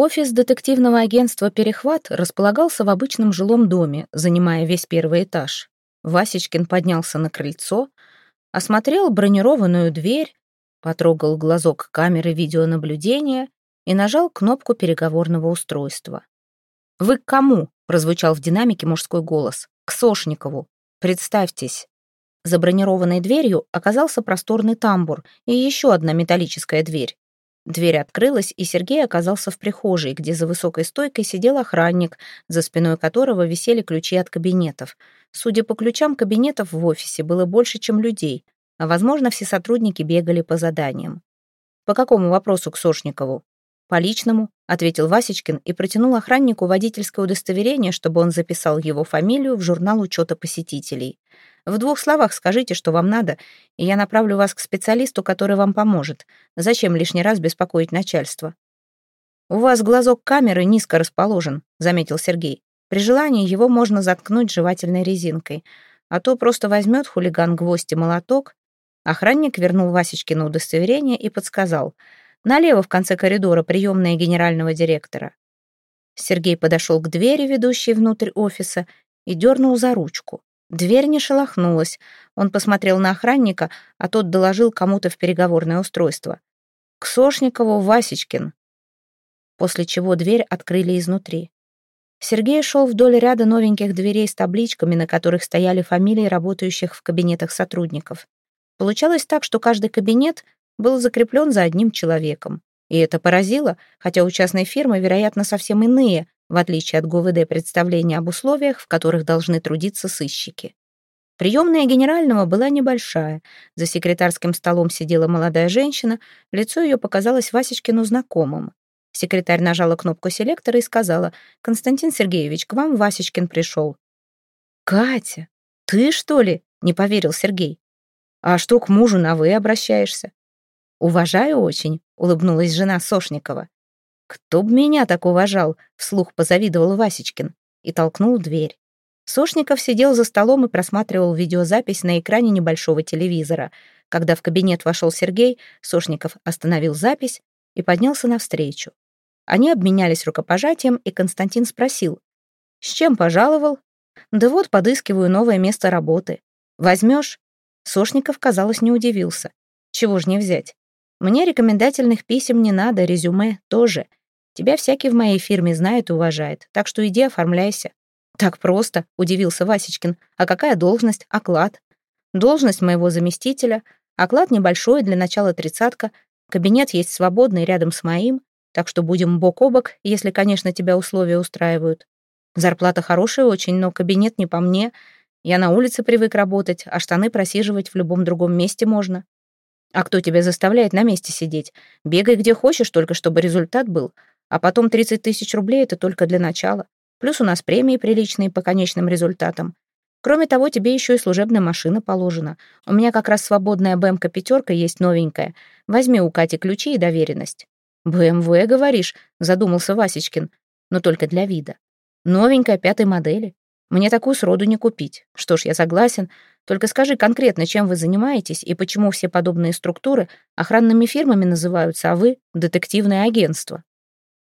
Офис детективного агентства «Перехват» располагался в обычном жилом доме, занимая весь первый этаж. Васечкин поднялся на крыльцо, осмотрел бронированную дверь, потрогал глазок камеры видеонаблюдения и нажал кнопку переговорного устройства. «Вы к кому?» — прозвучал в динамике мужской голос. «К Сошникову. Представьтесь». За бронированной дверью оказался просторный тамбур и еще одна металлическая дверь. Дверь открылась, и Сергей оказался в прихожей, где за высокой стойкой сидел охранник, за спиной которого висели ключи от кабинетов. Судя по ключам, кабинетов в офисе было больше, чем людей, а, возможно, все сотрудники бегали по заданиям. «По какому вопросу к Сошникову?» «По личному», — ответил Васечкин и протянул охраннику водительское удостоверение, чтобы он записал его фамилию в журнал учета посетителей. В двух словах скажите, что вам надо, и я направлю вас к специалисту, который вам поможет. Зачем лишний раз беспокоить начальство?» «У вас глазок камеры низко расположен», — заметил Сергей. «При желании его можно заткнуть жевательной резинкой. А то просто возьмет хулиган гвоздь и молоток». Охранник вернул Васечкину удостоверение и подсказал. «Налево в конце коридора приемная генерального директора». Сергей подошел к двери, ведущей внутрь офиса, и дернул за ручку. Дверь не шелохнулась. Он посмотрел на охранника, а тот доложил кому-то в переговорное устройство. «К Сошникову Васечкин». После чего дверь открыли изнутри. Сергей шел вдоль ряда новеньких дверей с табличками, на которых стояли фамилии работающих в кабинетах сотрудников. Получалось так, что каждый кабинет был закреплен за одним человеком. И это поразило, хотя у частной фирмы, вероятно, совсем иные, в отличие от ГУВД представления об условиях, в которых должны трудиться сыщики. Приемная генерального была небольшая. За секретарским столом сидела молодая женщина, лицо ее показалось Васечкину знакомым. Секретарь нажала кнопку селектора и сказала, «Константин Сергеевич, к вам Васечкин пришел». «Катя, ты, что ли?» — не поверил Сергей. «А что к мужу на «вы» обращаешься?» «Уважаю очень», — улыбнулась жена Сошникова. «Кто б меня так уважал?» — вслух позавидовал Васечкин и толкнул дверь. Сошников сидел за столом и просматривал видеозапись на экране небольшого телевизора. Когда в кабинет вошел Сергей, Сошников остановил запись и поднялся навстречу. Они обменялись рукопожатием, и Константин спросил, «С чем пожаловал?» «Да вот, подыскиваю новое место работы. Возьмешь?» Сошников, казалось, не удивился. «Чего ж не взять? Мне рекомендательных писем не надо, резюме тоже. Тебя всякий в моей фирме знает и уважает, так что иди оформляйся». «Так просто», — удивился Васечкин. «А какая должность? Оклад?» «Должность моего заместителя. Оклад небольшой, для начала тридцатка. Кабинет есть свободный рядом с моим, так что будем бок о бок, если, конечно, тебя условия устраивают. Зарплата хорошая очень, но кабинет не по мне. Я на улице привык работать, а штаны просиживать в любом другом месте можно. А кто тебя заставляет на месте сидеть? Бегай где хочешь, только чтобы результат был. А потом 30 тысяч рублей — это только для начала. Плюс у нас премии приличные по конечным результатам. Кроме того, тебе еще и служебная машина положена. У меня как раз свободная БМК пятерка есть новенькая. Возьми у Кати ключи и доверенность». «БМВ, говоришь?» — задумался Васечкин. «Но только для вида. Новенькая пятой модели. Мне такую сроду не купить. Что ж, я согласен. Только скажи конкретно, чем вы занимаетесь и почему все подобные структуры охранными фирмами называются, а вы — детективное агентство».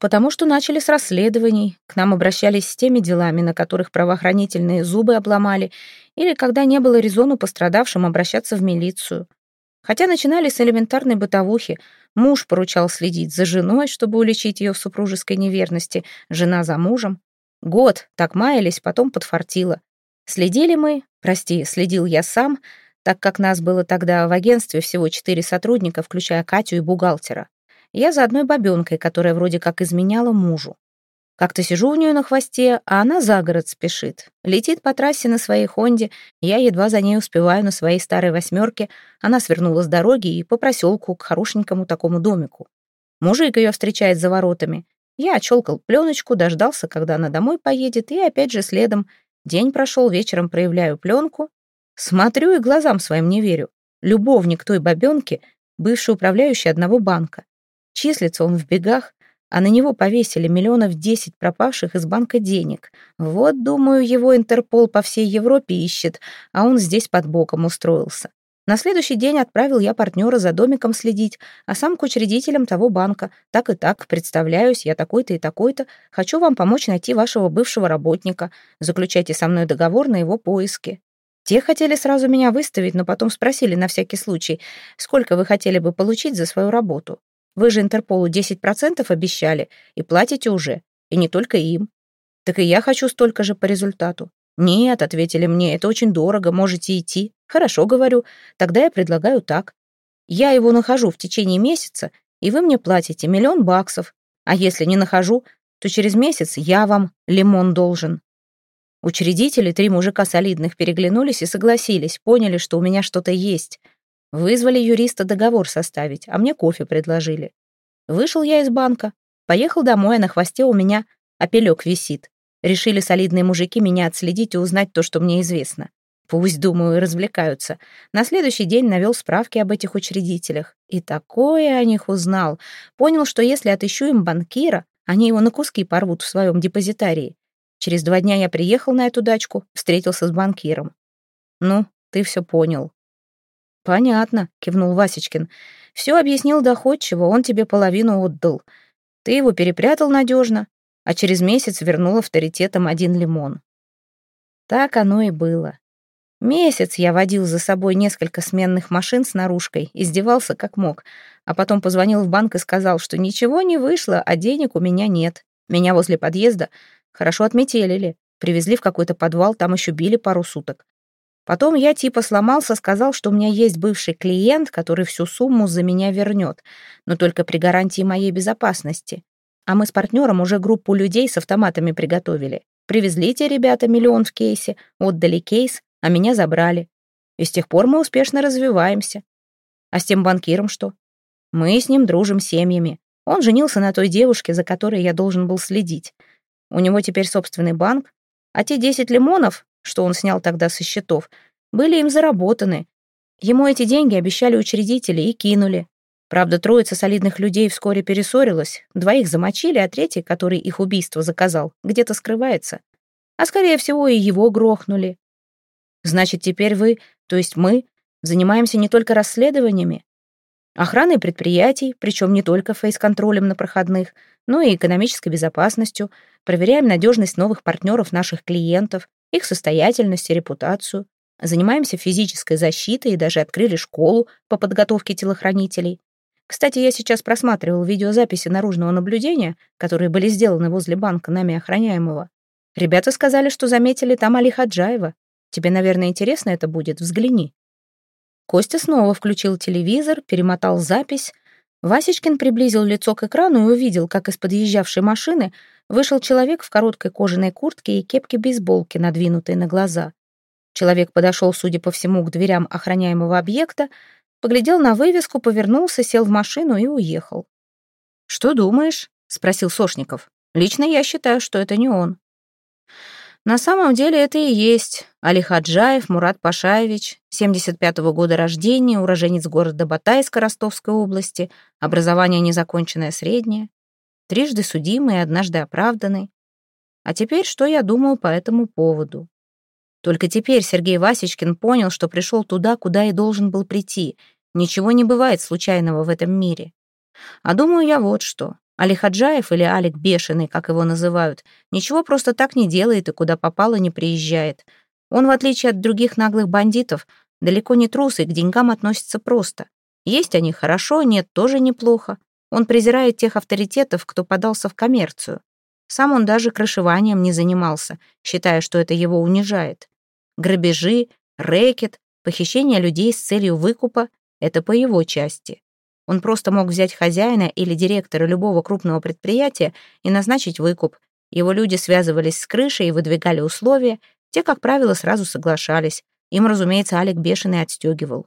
Потому что начали с расследований, к нам обращались с теми делами, на которых правоохранительные зубы обломали, или когда не было резону пострадавшим обращаться в милицию. Хотя начинали с элементарной бытовухи. Муж поручал следить за женой, чтобы уличить ее в супружеской неверности, жена за мужем. Год так маялись, потом подфартило. Следили мы, прости, следил я сам, так как нас было тогда в агентстве всего четыре сотрудника, включая Катю и бухгалтера. Я за одной бабенкой, которая вроде как изменяла мужу. Как-то сижу у нее на хвосте, а она за город спешит. Летит по трассе на своей «Хонде», я едва за ней успеваю на своей старой «восьмерке». Она свернула с дороги и по проселку к хорошенькому такому домику. Мужик ее встречает за воротами. Я отщелкал пленочку, дождался, когда она домой поедет, и опять же следом. День прошел, вечером проявляю пленку. Смотрю и глазам своим не верю. Любовник той бабенки, бывший управляющий одного банка. Числится он в бегах, а на него повесили миллионов десять пропавших из банка денег. Вот, думаю, его Интерпол по всей Европе ищет, а он здесь под боком устроился. На следующий день отправил я партнера за домиком следить, а сам к учредителям того банка. Так и так, представляюсь, я такой-то и такой-то. Хочу вам помочь найти вашего бывшего работника. Заключайте со мной договор на его поиски. Те хотели сразу меня выставить, но потом спросили на всякий случай, сколько вы хотели бы получить за свою работу. Вы же Интерполу 10% обещали, и платите уже, и не только им. Так и я хочу столько же по результату. «Нет», — ответили мне, — «это очень дорого, можете идти». «Хорошо», — говорю, — «тогда я предлагаю так. Я его нахожу в течение месяца, и вы мне платите миллион баксов, а если не нахожу, то через месяц я вам лимон должен». Учредители, три мужика солидных, переглянулись и согласились, поняли, что у меня что-то есть. Вызвали юриста договор составить, а мне кофе предложили. Вышел я из банка, поехал домой, а на хвосте у меня опелек висит. Решили солидные мужики меня отследить и узнать то, что мне известно. Пусть, думаю, развлекаются. На следующий день навел справки об этих учредителях. И такое о них узнал. Понял, что если отыщу им банкира, они его на куски порвут в своем депозитарии. Через два дня я приехал на эту дачку, встретился с банкиром. «Ну, ты все понял». «Понятно», — кивнул Васечкин. «Все объяснил доходчиво, он тебе половину отдал. Ты его перепрятал надежно, а через месяц вернул авторитетом один лимон. Так оно и было. Месяц я водил за собой несколько сменных машин с наружкой, издевался как мог, а потом позвонил в банк и сказал, что ничего не вышло, а денег у меня нет. Меня возле подъезда хорошо отметелили, привезли в какой-то подвал, там еще били пару суток. Потом я типа сломался, сказал, что у меня есть бывший клиент, который всю сумму за меня вернет, но только при гарантии моей безопасности. А мы с партнером уже группу людей с автоматами приготовили. Привезли те ребята миллион в кейсе, отдали кейс, а меня забрали. И с тех пор мы успешно развиваемся. А с тем банкиром что? Мы с ним дружим семьями. Он женился на той девушке, за которой я должен был следить. У него теперь собственный банк, а те 10 лимонов, что он снял тогда со счетов, были им заработаны. Ему эти деньги обещали учредители и кинули. Правда, троица солидных людей вскоре перессорилась, двоих замочили, а третий, который их убийство заказал, где-то скрывается. А скорее всего и его грохнули. Значит, теперь вы, то есть мы, занимаемся не только расследованиями, охраной предприятий, причем не только фейс-контролем на проходных, но и экономической безопасностью, проверяем надежность новых партнеров наших клиентов, их состоятельность и репутацию, занимаемся физической защитой и даже открыли школу по подготовке телохранителей. Кстати, я сейчас просматривал видеозаписи наружного наблюдения, которые были сделаны возле банка нами охраняемого. Ребята сказали, что заметили там Али Хаджаева. Тебе, наверное, интересно это будет, взгляни. Костя снова включил телевизор, перемотал запись. Васечкин приблизил лицо к экрану и увидел, как из подъезжавшей машины вышел человек в короткой кожаной куртке и кепке бейсболки, надвинутой на глаза. Человек подошел, судя по всему, к дверям охраняемого объекта, Поглядел на вывеску, повернулся, сел в машину и уехал. «Что думаешь?» — спросил Сошников. «Лично я считаю, что это не он». На самом деле это и есть Али Хаджаев Мурат Пашаевич, 75-го года рождения, уроженец города Батайска Ростовской области, образование незаконченное среднее, трижды судимый и однажды оправданный. А теперь что я думаю по этому поводу? Только теперь Сергей Васечкин понял, что пришел туда, куда и должен был прийти. Ничего не бывает случайного в этом мире. А думаю я вот что. Али Хаджаев или Алик Бешеный, как его называют, ничего просто так не делает и куда попало не приезжает. Он, в отличие от других наглых бандитов, далеко не трус и к деньгам относится просто. Есть они хорошо, нет тоже неплохо. Он презирает тех авторитетов, кто подался в коммерцию. Сам он даже крышеванием не занимался, считая, что это его унижает. Грабежи, рэкет, похищение людей с целью выкупа — это по его части. Он просто мог взять хозяина или директора любого крупного предприятия и назначить выкуп. Его люди связывались с крышей и выдвигали условия. Те, как правило, сразу соглашались. Им, разумеется, Алик бешеный отстегивал.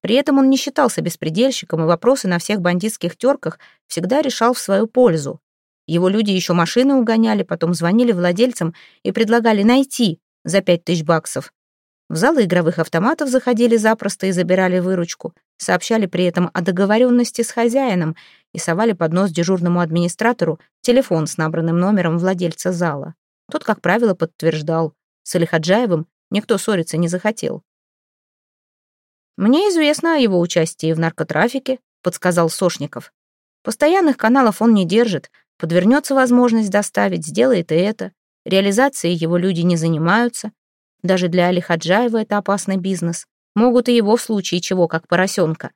При этом он не считался беспредельщиком и вопросы на всех бандитских терках всегда решал в свою пользу. Его люди еще машины угоняли, потом звонили владельцам и предлагали найти за пять тысяч баксов. В залы игровых автоматов заходили запросто и забирали выручку, сообщали при этом о договоренности с хозяином и совали под нос дежурному администратору телефон с набранным номером владельца зала. Тот, как правило, подтверждал. С Алихаджаевым никто ссориться не захотел. «Мне известно о его участии в наркотрафике», — подсказал Сошников. «Постоянных каналов он не держит. Подвернется возможность доставить, сделает и это. Реализацией его люди не занимаются. Даже для Али Хаджаева это опасный бизнес. Могут и его в случае чего, как поросенка.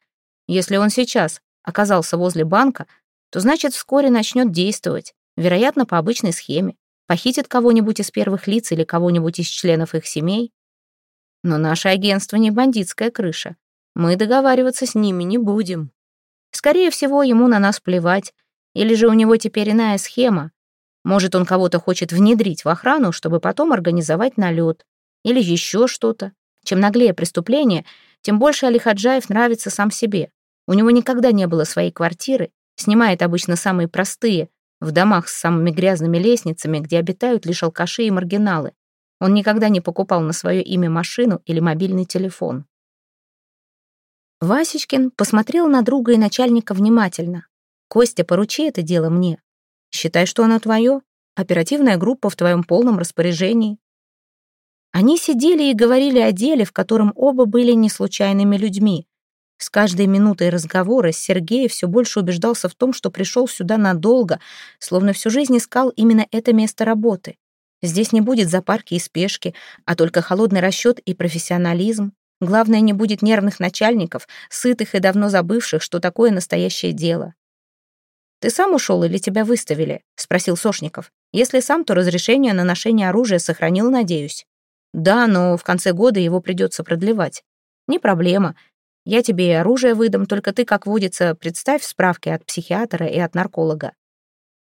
Если он сейчас оказался возле банка, то значит вскоре начнет действовать, вероятно, по обычной схеме. Похитит кого-нибудь из первых лиц или кого-нибудь из членов их семей. Но наше агентство не бандитская крыша. Мы договариваться с ними не будем. Скорее всего, ему на нас плевать. Или же у него теперь иная схема. Может, он кого-то хочет внедрить в охрану, чтобы потом организовать налет. Или еще что-то. Чем наглее преступление, тем больше Алихаджаев нравится сам себе. У него никогда не было своей квартиры, снимает обычно самые простые, в домах с самыми грязными лестницами, где обитают лишь алкаши и маргиналы. Он никогда не покупал на свое имя машину или мобильный телефон. Васечкин посмотрел на друга и начальника внимательно. «Костя, поручи это дело мне. Считай, что оно твое. Оперативная группа в твоем полном распоряжении». Они сидели и говорили о деле, в котором оба были не случайными людьми. С каждой минутой разговора Сергей все больше убеждался в том, что пришел сюда надолго, словно всю жизнь искал именно это место работы. Здесь не будет запарки и спешки, а только холодный расчет и профессионализм. Главное, не будет нервных начальников, сытых и давно забывших, что такое настоящее дело. «Ты сам ушел или тебя выставили?» — спросил Сошников. «Если сам, то разрешение на ношение оружия сохранил, надеюсь». «Да, но в конце года его придется продлевать». «Не проблема. Я тебе и оружие выдам, только ты, как водится, представь справки от психиатра и от нарколога».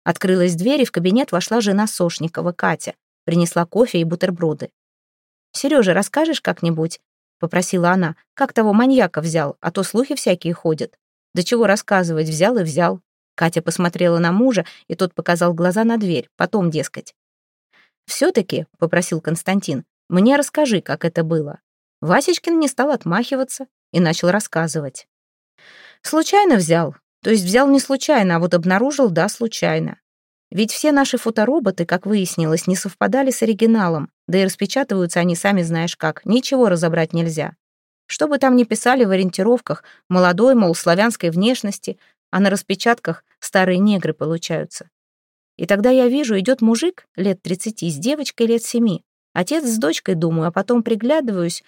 Открылась дверь, и в кабинет вошла жена Сошникова, Катя. Принесла кофе и бутерброды. «Сережа, расскажешь как-нибудь?» — попросила она. «Как того маньяка взял, а то слухи всякие ходят». «Да чего рассказывать, взял и взял». Катя посмотрела на мужа, и тот показал глаза на дверь, потом, дескать. «Все-таки», — попросил Константин, — «мне расскажи, как это было». Васечкин не стал отмахиваться и начал рассказывать. «Случайно взял. То есть взял не случайно, а вот обнаружил, да, случайно. Ведь все наши фотороботы, как выяснилось, не совпадали с оригиналом, да и распечатываются они сами знаешь как, ничего разобрать нельзя. Что бы там ни писали в ориентировках, молодой, мол, славянской внешности, а на распечатках старые негры получаются. И тогда я вижу, идет мужик лет 30 с девочкой лет 7. Отец с дочкой, думаю, а потом приглядываюсь,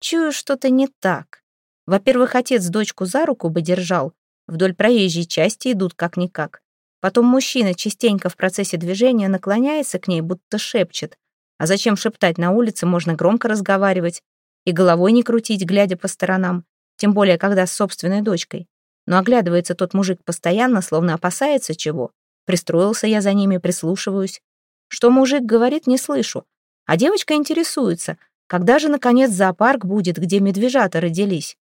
чую что-то не так. Во-первых, отец дочку за руку бы держал, вдоль проезжей части идут как-никак. Потом мужчина частенько в процессе движения наклоняется к ней, будто шепчет. А зачем шептать на улице, можно громко разговаривать и головой не крутить, глядя по сторонам, тем более, когда с собственной дочкой. Но оглядывается тот мужик постоянно, словно опасается чего. Пристроился я за ними, прислушиваюсь. Что мужик говорит, не слышу. А девочка интересуется, когда же, наконец, зоопарк будет, где медвежата родились.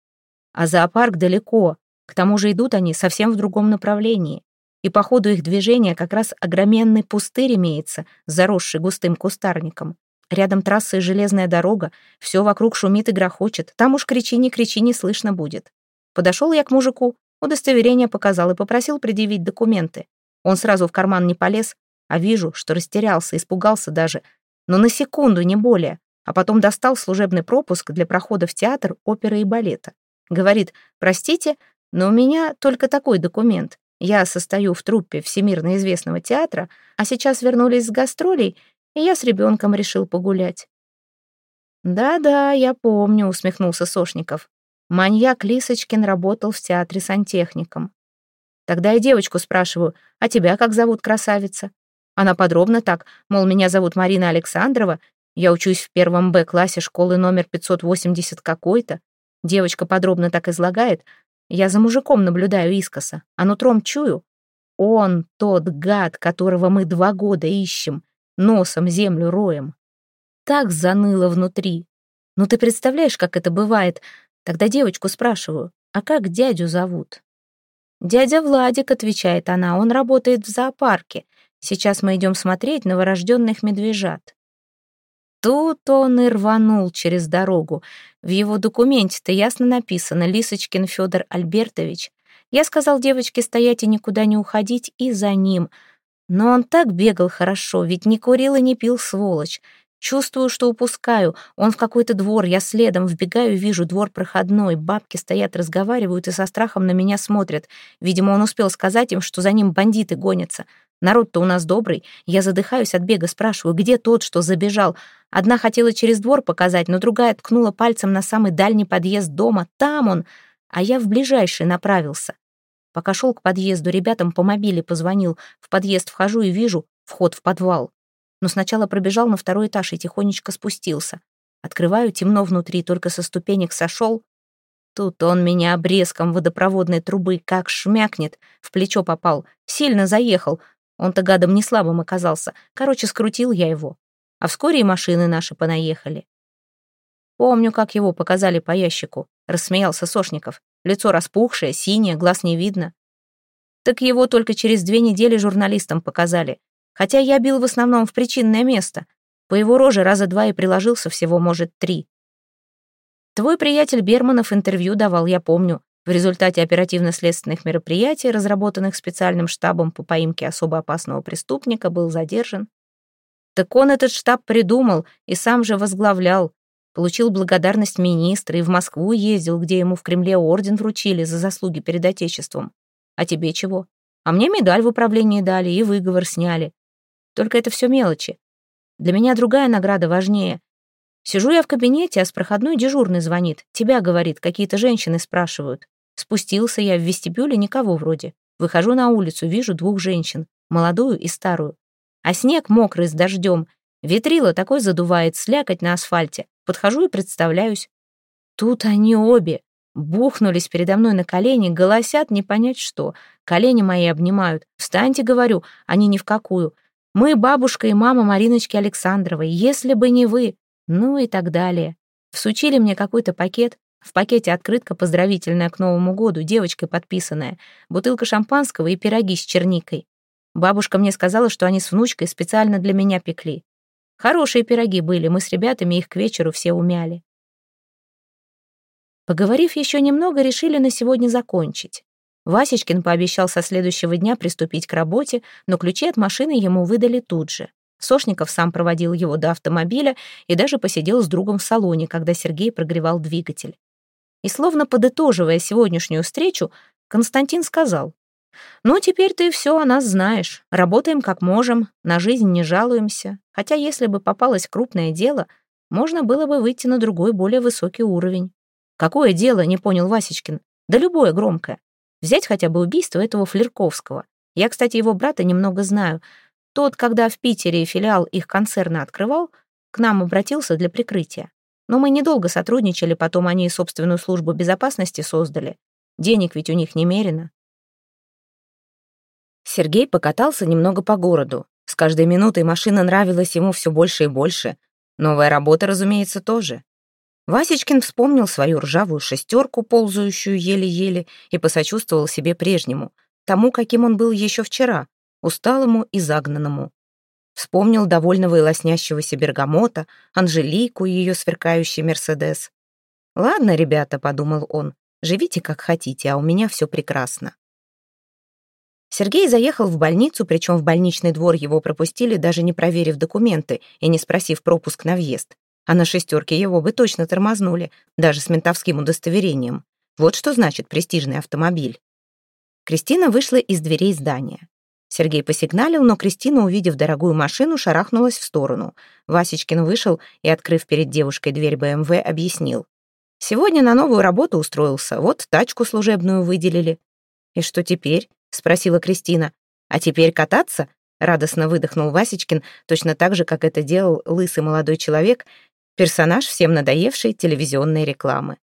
А зоопарк далеко, к тому же идут они совсем в другом направлении и по ходу их движения как раз огроменный пустырь имеется, заросший густым кустарником. Рядом трасса и железная дорога, все вокруг шумит и грохочет, там уж кричи не кричи не слышно будет. Подошел я к мужику, удостоверение показал и попросил предъявить документы. Он сразу в карман не полез, а вижу, что растерялся, испугался даже, но на секунду, не более, а потом достал служебный пропуск для прохода в театр, оперы и балета. Говорит, простите, но у меня только такой документ. Я состою в труппе всемирно известного театра, а сейчас вернулись с гастролей, и я с ребенком решил погулять. «Да-да, я помню», — усмехнулся Сошников. Маньяк Лисочкин работал в театре сантехником. Тогда я девочку спрашиваю, а тебя как зовут, красавица? Она подробно так, мол, меня зовут Марина Александрова, я учусь в первом Б-классе школы номер 580 какой-то. Девочка подробно так излагает, я за мужиком наблюдаю искоса, а нутром чую. Он тот гад, которого мы два года ищем, носом землю роем. Так заныло внутри. Ну ты представляешь, как это бывает? Тогда девочку спрашиваю, а как дядю зовут? «Дядя Владик», — отвечает она, — «он работает в зоопарке. Сейчас мы идем смотреть новорожденных медвежат». Тут он и рванул через дорогу. В его документе-то ясно написано «Лисочкин Федор Альбертович». Я сказал девочке стоять и никуда не уходить, и за ним. Но он так бегал хорошо, ведь не курил и не пил, сволочь. Чувствую, что упускаю. Он в какой-то двор, я следом вбегаю вижу двор проходной. Бабки стоят, разговаривают и со страхом на меня смотрят. Видимо, он успел сказать им, что за ним бандиты гонятся. Народ-то у нас добрый. Я задыхаюсь от бега, спрашиваю, где тот, что забежал. Одна хотела через двор показать, но другая ткнула пальцем на самый дальний подъезд дома. Там он, а я в ближайший направился. Пока шел к подъезду, ребятам по мобиле позвонил. В подъезд вхожу и вижу вход в подвал но сначала пробежал на второй этаж и тихонечко спустился. Открываю, темно внутри, только со ступенек сошел. Тут он меня обрезком водопроводной трубы как шмякнет, в плечо попал, сильно заехал. Он-то гадом не слабым оказался. Короче, скрутил я его. А вскоре и машины наши понаехали. Помню, как его показали по ящику. Рассмеялся Сошников. Лицо распухшее, синее, глаз не видно. Так его только через две недели журналистам показали. Хотя я бил в основном в причинное место. По его роже раза два и приложился всего, может, три. Твой приятель Берманов интервью давал, я помню. В результате оперативно-следственных мероприятий, разработанных специальным штабом по поимке особо опасного преступника, был задержан. Так он этот штаб придумал и сам же возглавлял. Получил благодарность министра и в Москву ездил, где ему в Кремле орден вручили за заслуги перед Отечеством. А тебе чего? А мне медаль в управлении дали и выговор сняли. Только это все мелочи. Для меня другая награда важнее. Сижу я в кабинете, а с проходной дежурный звонит. Тебя, говорит, какие-то женщины спрашивают. Спустился я в вестибюле, никого вроде. Выхожу на улицу, вижу двух женщин, молодую и старую. А снег мокрый с дождем. Ветрило такой задувает, слякоть на асфальте. Подхожу и представляюсь. Тут они обе. Бухнулись передо мной на колени, голосят не понять что. Колени мои обнимают. «Встаньте», — говорю, они ни в какую. Мы бабушка и мама Мариночки Александровой, если бы не вы. Ну и так далее. Всучили мне какой-то пакет. В пакете открытка поздравительная к Новому году, девочкой подписанная. Бутылка шампанского и пироги с черникой. Бабушка мне сказала, что они с внучкой специально для меня пекли. Хорошие пироги были, мы с ребятами их к вечеру все умяли. Поговорив еще немного, решили на сегодня закончить. Васечкин пообещал со следующего дня приступить к работе, но ключи от машины ему выдали тут же. Сошников сам проводил его до автомобиля и даже посидел с другом в салоне, когда Сергей прогревал двигатель. И словно подытоживая сегодняшнюю встречу, Константин сказал, «Ну, теперь ты все о нас знаешь. Работаем как можем, на жизнь не жалуемся. Хотя если бы попалось крупное дело, можно было бы выйти на другой, более высокий уровень». «Какое дело?» — не понял Васечкин. «Да любое громкое. Взять хотя бы убийство этого Флерковского. Я, кстати, его брата немного знаю. Тот, когда в Питере филиал их концерна открывал, к нам обратился для прикрытия. Но мы недолго сотрудничали, потом они собственную службу безопасности создали. Денег ведь у них немерено. Сергей покатался немного по городу. С каждой минутой машина нравилась ему все больше и больше. Новая работа, разумеется, тоже. Васечкин вспомнил свою ржавую шестерку, ползающую еле-еле, и посочувствовал себе прежнему, тому, каким он был еще вчера, усталому и загнанному. Вспомнил довольного и лоснящегося бергамота, Анжелику и ее сверкающий Мерседес. «Ладно, ребята», — подумал он, — «живите как хотите, а у меня все прекрасно». Сергей заехал в больницу, причем в больничный двор его пропустили, даже не проверив документы и не спросив пропуск на въезд а на шестерке его бы точно тормознули, даже с ментовским удостоверением. Вот что значит престижный автомобиль. Кристина вышла из дверей здания. Сергей посигналил, но Кристина, увидев дорогую машину, шарахнулась в сторону. Васечкин вышел и, открыв перед девушкой дверь БМВ, объяснил. «Сегодня на новую работу устроился, вот тачку служебную выделили». «И что теперь?» — спросила Кристина. «А теперь кататься?» — радостно выдохнул Васечкин, точно так же, как это делал лысый молодой человек, Персонаж всем надоевшей телевизионной рекламы.